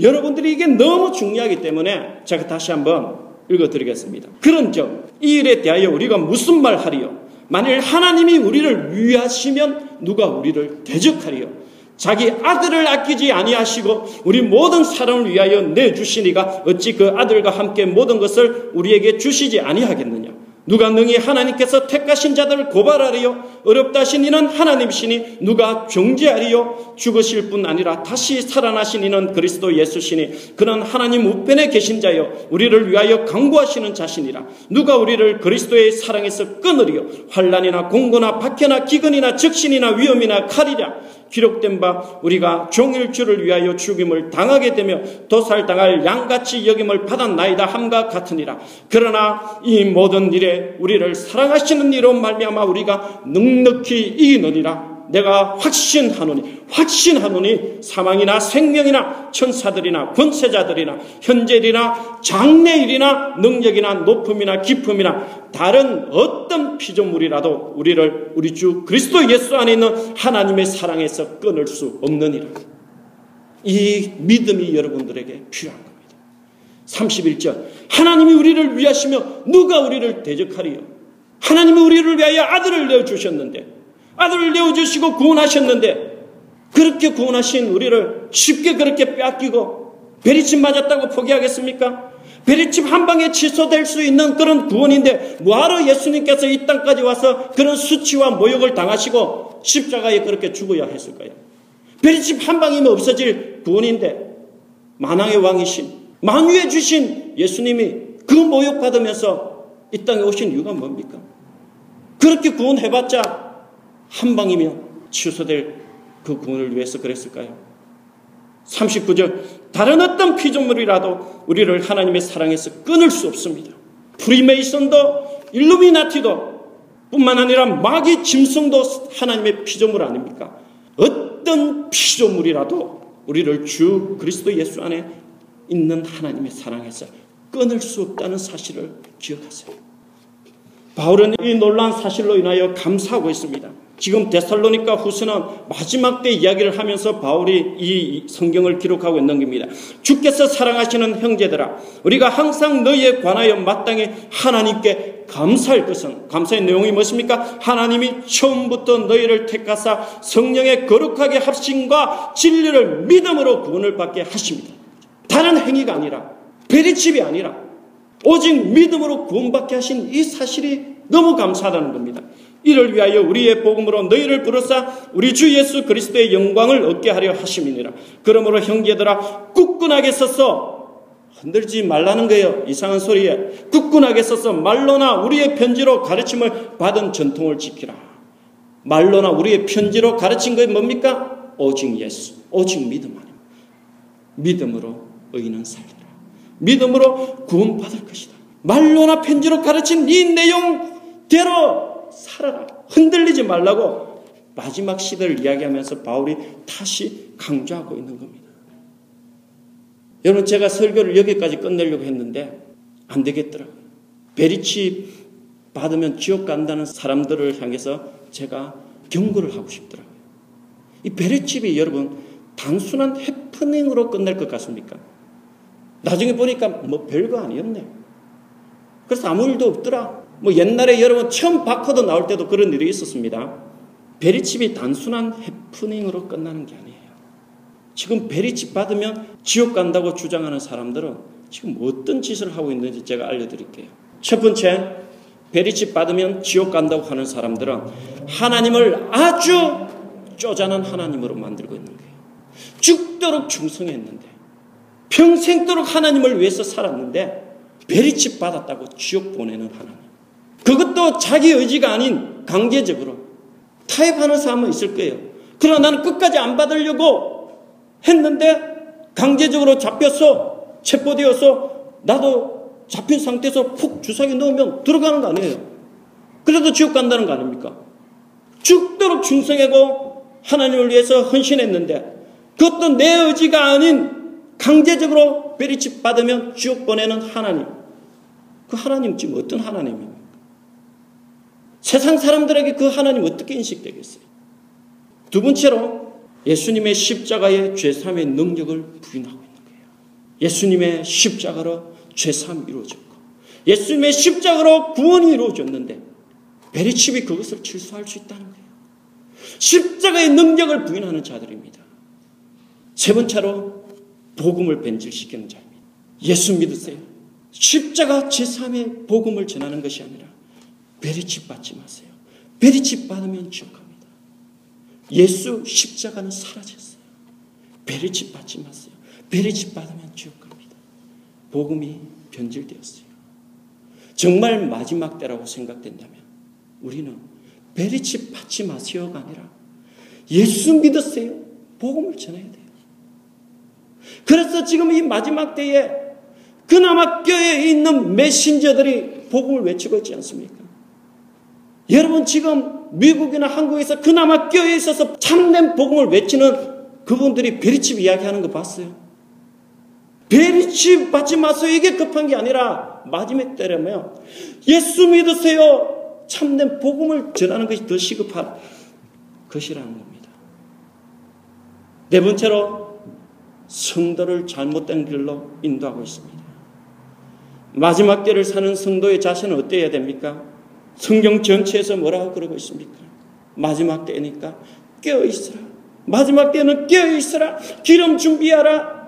여러분들이 이게 너무 중요하기 때문에 제가 다시 한번 읽어드리겠습니다. 그런 점, 이 일에 대하여 우리가 무슨 말 하리요? 만일 하나님이 우리를 위하시면 누가 우리를 대적하리요? 자기 아들을 아끼지 아니하시고 우리 모든 사람을 위하여 내 주시니가 어찌 그 아들과 함께 모든 것을 우리에게 주시지 아니하겠느냐? 누가 능히 하나님께서 택하신 자들을 고발하리요? 어렵다 하신 이는 하나님이시니 누가 정죄하리요? 죽으실 뿐 아니라 다시 살아나신 이는 그리스도 예수시니 그는 하나님 우편에 계신 자요 우리를 위하여 강구하시는 자신이라 누가 우리를 그리스도의 사랑에서 끊으리요? 환란이나 공고나 박해나 기근이나 적신이나 위험이나 칼이랴 기록된 바 우리가 종일 주를 위하여 죽임을 당하게 되며 도살당할 양같이 여김을 받았나이다 함과 같으니라. 그러나 이 모든 일에 우리를 사랑하시는 이로 말미암아 우리가 넉넉히 이기느니라. 내가 확신하노니 확신하노니 사망이나 생명이나 천사들이나 권세자들이나 현재일이나 장래일이나 능력이나 높음이나 기품이나 다른 어떤 피조물이라도 우리를 우리 주 그리스도 예수 안에 있는 하나님의 사랑에서 끊을 수 없느니라. 이 믿음이 여러분들에게 필요한 겁니다. 31절 하나님이 우리를 위하시며 누가 우리를 대적하리요? 하나님이 우리를 위하여 아들을 내어 주셨는데 아들을 내어주시고 구원하셨는데 그렇게 구원하신 우리를 쉽게 그렇게 빼앗기고 베리칩 맞았다고 포기하겠습니까? 베리칩 한 방에 취소될 수 있는 그런 구원인데 뭐하러 예수님께서 이 땅까지 와서 그런 수치와 모욕을 당하시고 십자가에 그렇게 죽어야 했을까요? 베리칩 한 방이면 없어질 구원인데 만왕의 왕이신 만유에 주신 예수님이 그 모욕받으면서 이 땅에 오신 이유가 뭡니까? 그렇게 구원해봤자 한 방이면 취소될 그 구원을 위해서 그랬을까요? 39절 다른 어떤 피조물이라도 우리를 하나님의 사랑에서 끊을 수 없습니다. 프리메이슨도 일루미나티도 뿐만 아니라 마귀 짐승도 하나님의 피조물 아닙니까? 어떤 피조물이라도 우리를 주 그리스도 예수 안에 있는 하나님의 사랑에서 끊을 수 없다는 사실을 기억하세요. 바울은 이 놀라운 사실로 인하여 감사하고 있습니다. 지금 데살로니카 후서는 마지막 때 이야기를 하면서 바울이 이 성경을 기록하고 있는 겁니다. 주께서 사랑하시는 형제들아, 우리가 항상 너희에 관하여 마땅히 하나님께 감사할 것은 감사의 내용이 무엇입니까? 하나님이 처음부터 너희를 택하사 성령의 거룩하게 합심과 진리를 믿음으로 구원을 받게 하십니다. 다른 행위가 아니라 베리칩이 아니라 오직 믿음으로 구원받게 하신 이 사실이 너무 감사하다는 겁니다. 이를 위하여 우리의 복음으로 너희를 부르사 우리 주 예수 그리스도의 영광을 얻게 하려 하심이니라. 그러므로 형제들아 굳건하게 서서 흔들지 말라는 거예요. 이상한 소리에. 굳건하게 서서 말로나 우리의 편지로 가르침을 받은 전통을 지키라. 말로나 우리의 편지로 가르친 것이 뭡니까? 오직 예수, 오직 믿음 아닙니다. 믿음으로 의인은 살리라. 믿음으로 구원받을 것이다. 말로나 편지로 가르친 이 내용대로 살아라. 흔들리지 말라고 마지막 시대를 이야기하면서 바울이 다시 강조하고 있는 겁니다. 여러분, 제가 설교를 여기까지 끝내려고 했는데 안 되겠더라고요. 베리치 받으면 지옥 간다는 사람들을 향해서 제가 경고를 하고 싶더라고요. 이 베리칩이 여러분 단순한 해프닝으로 끝날 것 같습니까? 나중에 보니까 뭐 별거 아니었네. 그래서 아무 일도 없더라. 뭐 옛날에 여러분 처음 바코드 나올 때도 그런 일이 있었습니다. 베리칩이 단순한 해프닝으로 끝나는 게 아니에요. 지금 베리칩 받으면 지옥 간다고 주장하는 사람들은 지금 어떤 짓을 하고 있는지 제가 알려드릴게요. 첫 번째, 베리칩 받으면 지옥 간다고 하는 사람들은 하나님을 아주 쪼잔한 하나님으로 만들고 있는 거예요. 죽도록 충성했는데, 평생도록 하나님을 위해서 살았는데, 베리칩 받았다고 지옥 보내는 하나님. 그것도 자기 의지가 아닌 강제적으로 타협하는 사람은 있을 거예요. 그러나 나는 끝까지 안 받으려고 했는데 강제적으로 잡혔어. 체포되어서 나도 잡힌 상태에서 푹 주사기 넣으면 들어가는 거 아니에요. 그래도 지옥 간다는 거 아닙니까? 죽도록 충성하고 하나님을 위해서 헌신했는데 그것도 내 의지가 아닌 강제적으로 베리칩 받으면 지옥 보내는 하나님. 그 하나님 지금 어떤 하나님입니까? 세상 사람들에게 그 하나님 어떻게 인식되겠어요? 두 번째로 예수님의 십자가의 죄삼의 능력을 부인하고 있는 거예요. 예수님의 십자가로 죄삼이 이루어졌고 예수님의 십자가로 구원이 이루어졌는데 베리칩이 그것을 질서할 수 있다는 거예요. 십자가의 능력을 부인하는 자들입니다. 세 번째로 복음을 변질시키는 자입니다. 예수 믿으세요. 십자가 제3의 복음을 전하는 것이 아니라 베리칩 받지 마세요. 베리칩 받으면 지옥합니다. 예수 십자가는 사라졌어요. 베리칩 받지 마세요. 베리칩 받으면 지옥합니다. 복음이 변질되었어요. 정말 마지막 때라고 생각된다면 우리는 베리칩 받지 마세요가 아니라 예수 믿으세요. 복음을 전해야 돼요. 그래서 지금 이 마지막 때에 그나마 껴에 있는 메신저들이 복음을 외치고 있지 않습니까? 여러분 지금 미국이나 한국에서 그나마 껴 있어서 참된 복음을 외치는 그분들이 베리칩 이야기하는 거 봤어요? 베리칩 받지 마세요. 이게 급한 게 아니라 마지막 때라면 예수 믿으세요. 참된 복음을 전하는 것이 더 시급한 것이라는 겁니다. 네 번째로 성도를 잘못된 길로 인도하고 있습니다. 마지막 때를 사는 성도의 자세는 어때야 됩니까? 성경 전체에서 뭐라고 그러고 있습니까? 마지막 때니까 깨어 있으라. 마지막 때는 깨어 있으라. 기름 준비하라.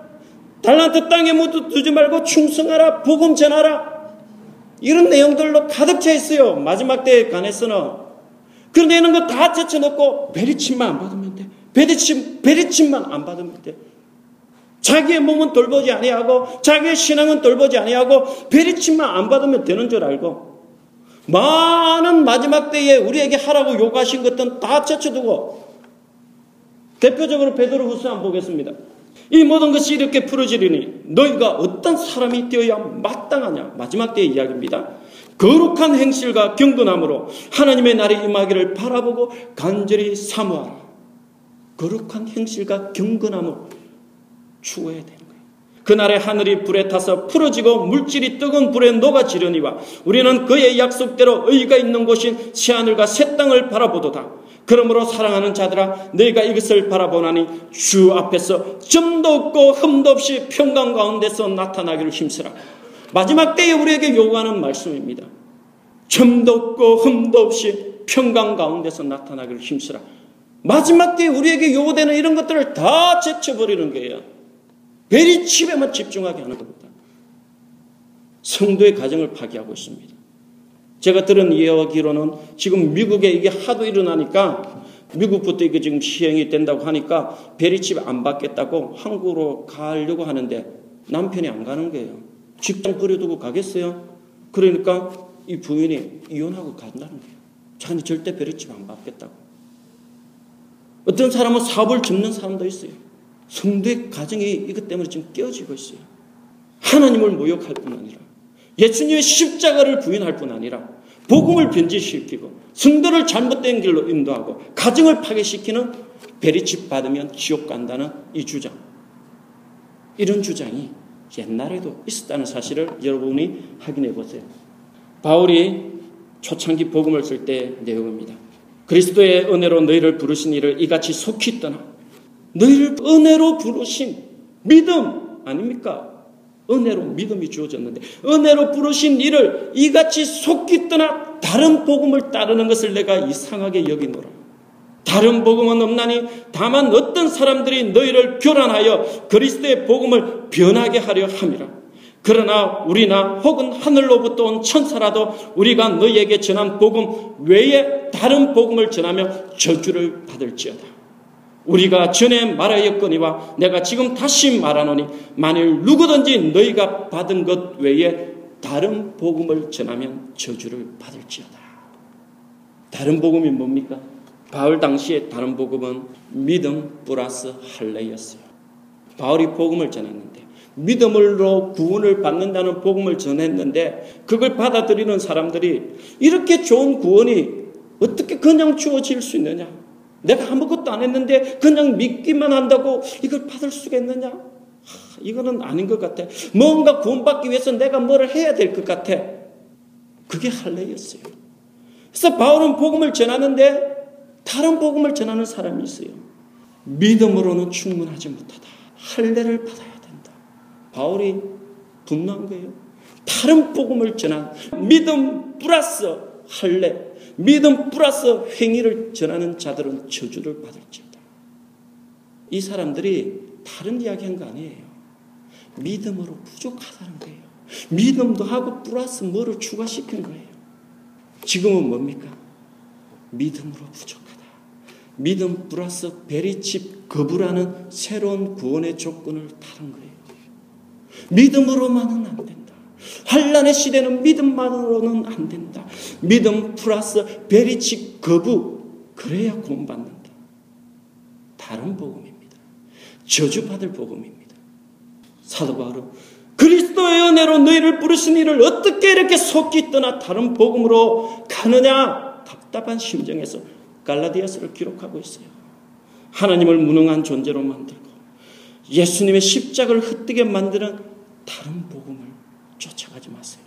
달란트 땅에 모두 두지 말고 충성하라. 복음 전하라. 이런 내용들로 가득 차 있어요. 마지막 때에 관해서는. 그런데 이런 거 다 제쳐놓고 베리침만 안 받으면 돼. 베리침, 베리침만 안 받으면 돼. 자기의 몸은 돌보지 아니하고 자기의 신앙은 돌보지 아니하고 베리침만 안 받으면 되는 줄 알고 많은 마지막 때에 우리에게 하라고 요구하신 것들은 다 제쳐두고 대표적으로 베드로 후서 한번 보겠습니다. 이 모든 것이 이렇게 풀어지리니 너희가 어떤 사람이 되어야 마땅하냐 마지막 때의 이야기입니다. 거룩한 행실과 경건함으로 하나님의 날이 임하기를 바라보고 간절히 사모하라. 거룩한 행실과 경건함을 추구해야 거예요. 그날에 하늘이 불에 타서 풀어지고 물질이 뜨거운 불에 녹아지려니와 우리는 그의 약속대로 의가 있는 곳인 새하늘과 새 땅을 바라보도다. 그러므로 사랑하는 자들아 너희가 이것을 바라보나니 주 앞에서 점도 없고 흠도 없이 평강 가운데서 나타나기를 힘쓰라. 마지막 때에 우리에게 요구하는 말씀입니다. 점도 없고 흠도 없이 평강 가운데서 나타나기를 힘쓰라. 마지막 때에 우리에게 요구되는 이런 것들을 다 제쳐버리는 거예요. 베리칩에만 집중하게 하는 겁니다. 성도의 가정을 파괴하고 있습니다. 제가 들은 이야기로는 지금 미국에 이게 하도 일어나니까 미국부터 이게 지금 시행이 된다고 하니까 베리칩 안 받겠다고 한국으로 가려고 하는데 남편이 안 가는 거예요. 직장 버려두고 가겠어요? 그러니까 이 부인이 이혼하고 간다는 거예요. 자기 절대 베리칩 안 받겠다고. 어떤 사람은 사업을 접는 사람도 있어요. 성도의 가정이 이것 때문에 지금 깨어지고 있어요. 하나님을 모욕할 뿐 아니라 예수님의 십자가를 부인할 뿐 아니라 복음을 변질시키고 성도를 잘못된 길로 인도하고 가정을 파괴시키는 베리칩 받으면 지옥 간다는 이 주장. 이런 주장이 옛날에도 있었다는 사실을 여러분이 확인해 보세요. 바울이 초창기 복음을 쓸 때 내용입니다. 그리스도의 은혜로 너희를 부르신 이를 이같이 속히 떠나 너희를 은혜로 부르신 믿음 아닙니까? 은혜로 믿음이 주어졌는데 은혜로 부르신 이를 이같이 속기 떠나 다른 복음을 따르는 것을 내가 이상하게 여기노라. 다른 복음은 없나니 다만 어떤 사람들이 너희를 교란하여 그리스도의 복음을 변하게 하려 함이라. 그러나 우리나 혹은 하늘로부터 온 천사라도 우리가 너희에게 전한 복음 외에 다른 복음을 전하며 저주를 받을지어다. 우리가 전에 말하였거니와 내가 지금 다시 말하노니 만일 누구든지 너희가 받은 것 외에 다른 복음을 전하면 저주를 받을지어다. 다른 복음이 뭡니까? 바울 당시에 다른 복음은 믿음 플러스 할례였어요. 바울이 복음을 전했는데 믿음으로 구원을 받는다는 복음을 전했는데 그걸 받아들이는 사람들이 이렇게 좋은 구원이 어떻게 그냥 주어질 수 있느냐? 내가 아무것도 안 했는데 그냥 믿기만 한다고 이걸 받을 수가 있느냐? 하, 이거는 아닌 것 같아. 뭔가 구원받기 위해서 내가 뭐를 해야 될 것 같아. 그게 할례였어요. 그래서 바울은 복음을 전하는데 다른 복음을 전하는 사람이 있어요. 믿음으로는 충분하지 못하다. 할례를 받아야 된다. 바울이 분노한 거예요. 다른 복음을 전한 믿음 플러스 할례 믿음 플러스 행위를 전하는 자들은 저주를 받을지어다. 이 사람들이 다른 이야기 한 거 아니에요. 믿음으로 부족하다는 거예요. 믿음도 하고 플러스 뭐를 추가시킨 거예요. 지금은 뭡니까? 믿음으로 부족하다. 믿음 플러스 베리칩 거부라는 새로운 구원의 조건을 다른 거예요. 믿음으로만은 안 된다. 환란의 시대는 믿음만으로는 안 된다. 믿음 플러스 베리치 거부 그래야 구원받는다. 다른 복음입니다. 저주받을 복음입니다. 사도 바울은 그리스도의 은혜로 너희를 부르신 이를 어떻게 이렇게 속기 떠나 다른 복음으로 가느냐 답답한 심정에서 갈라디아서를 기록하고 있어요. 하나님을 무능한 존재로 만들고 예수님의 십자가를 흩뜨게 만드는 다른 복음을 쫓아가지 마세요.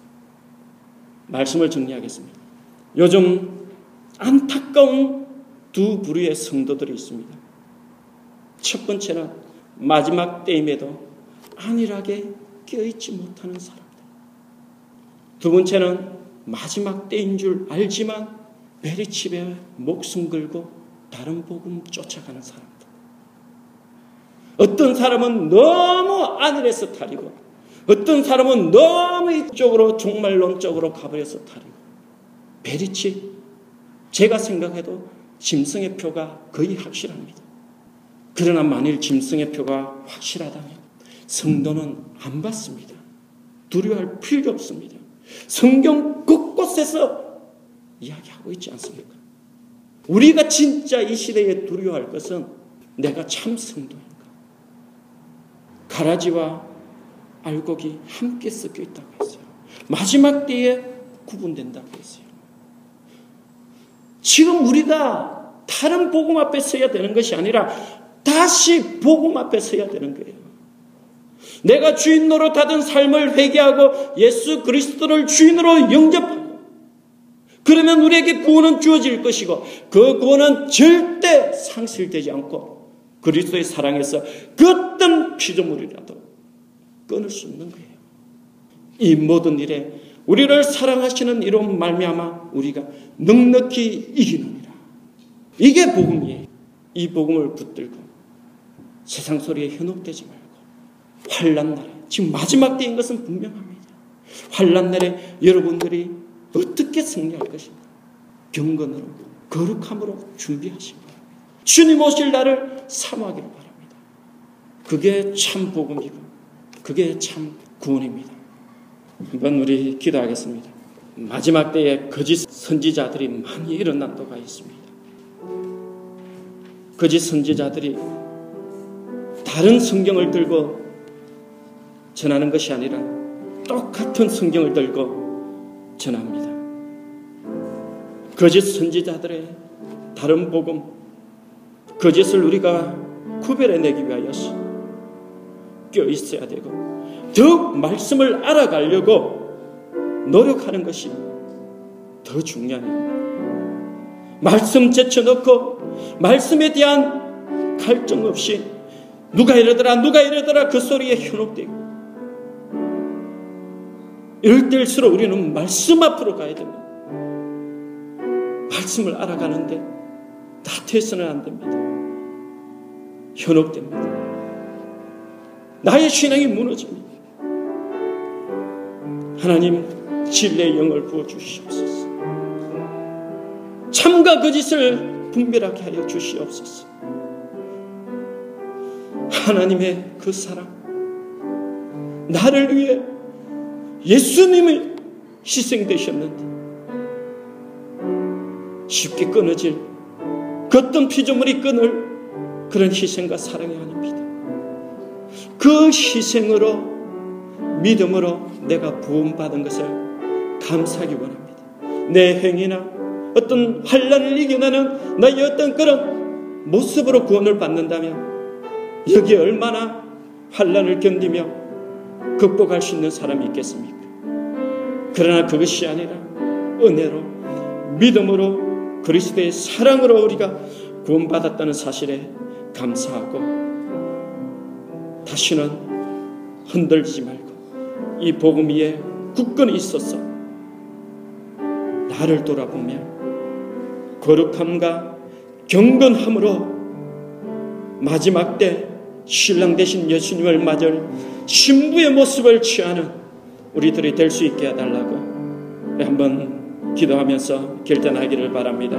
말씀을 정리하겠습니다. 요즘 안타까운 두 부류의 성도들이 있습니다. 첫 번째는 마지막 때임에도 안일하게 깨어있지 못하는 사람들. 두 번째는 마지막 때인 줄 알지만 베리칩에 목숨 걸고 다른 복음 쫓아가는 사람들. 어떤 사람은 너무 안일해서 탈이고 어떤 사람은 너무 이쪽으로 종말론적으로 가버려서 탈이고 베리치 제가 생각해도 짐승의 표가 거의 확실합니다. 그러나 만일 짐승의 표가 확실하다면 성도는 안 받습니다. 두려워할 필요 없습니다. 성경 곳곳에서 이야기하고 있지 않습니까? 우리가 진짜 이 시대에 두려워할 것은 내가 참 성도인가? 가라지와 알곡이 함께 섞여 있다고 했어요. 마지막 때에 구분된다고 했어요. 지금 우리가 다른 복음 앞에 서야 되는 것이 아니라 다시 복음 앞에 서야 되는 거예요. 내가 주인 노릇하던 삶을 회개하고 예수 그리스도를 주인으로 영접하고 그러면 우리에게 구원은 주어질 것이고 그 구원은 절대 상실되지 않고 그리스도의 사랑에서 그 어떤 피조물이라도 끊을 수 있는 거예요. 이 모든 일에 우리를 사랑하시는 이런 말미암아 우리가 넉넉히 이기느니라. 이게 복음이에요. 이 복음을 붙들고 세상 소리에 현혹되지 말고 환란 날에 지금 마지막 때인 것은 분명합니다. 환란 날에 여러분들이 어떻게 승리할 것인가? 경건으로 거룩함으로 준비하시기 바랍니다. 주님 오실 날을 사모하기를 바랍니다. 그게 참 복음이고 그게 참 구원입니다. 한번 우리 기도하겠습니다. 마지막 때에 거짓 선지자들이 많이 일어난 도가 있습니다. 거짓 선지자들이 다른 성경을 들고 전하는 것이 아니라 똑같은 성경을 들고 전합니다. 거짓 선지자들의 다른 복음, 거짓을 우리가 구별해내기 위하여서 껴 있어야 되고 더욱 말씀을 알아가려고 노력하는 것이 더 중요합니다. 말씀 제쳐놓고 말씀에 대한 갈증 없이 누가 이러더라 누가 이러더라 그 소리에 현혹되고 이럴 때일수록 우리는 말씀 앞으로 가야 됩니다. 말씀을 알아가는데 나태해서는 안 됩니다. 현혹됩니다. 나의 신앙이 무너집니다. 하나님 진리의 영을 부어 주시옵소서. 참과 거짓을 분별하게 하여 주시옵소서. 하나님의 그 사랑, 나를 위해 예수님이 희생되셨는데 쉽게 끊어질 그 어떤 피조물이 끊을 그런 희생과 사랑이 아닙니다. 그 희생으로 믿음으로 내가 부음받은 것을 감사하기 원합니다. 내 행위나 어떤 환란을 이겨내는 나의 어떤 그런 모습으로 구원을 받는다면 여기에 얼마나 환란을 견디며 극복할 수 있는 사람이 있겠습니까? 그러나 그것이 아니라 은혜로 믿음으로 그리스도의 사랑으로 우리가 구원받았다는 사실에 감사하고 다시는 흔들지 말고 이 복음 위에 굳건히 있어서 나를 돌아보며 거룩함과 경건함으로 마지막 때 신랑 되신 예수님을 맞을 신부의 모습을 취하는 우리들이 될 수 있게 해달라고 한번 기도하면서 결단하기를 바랍니다.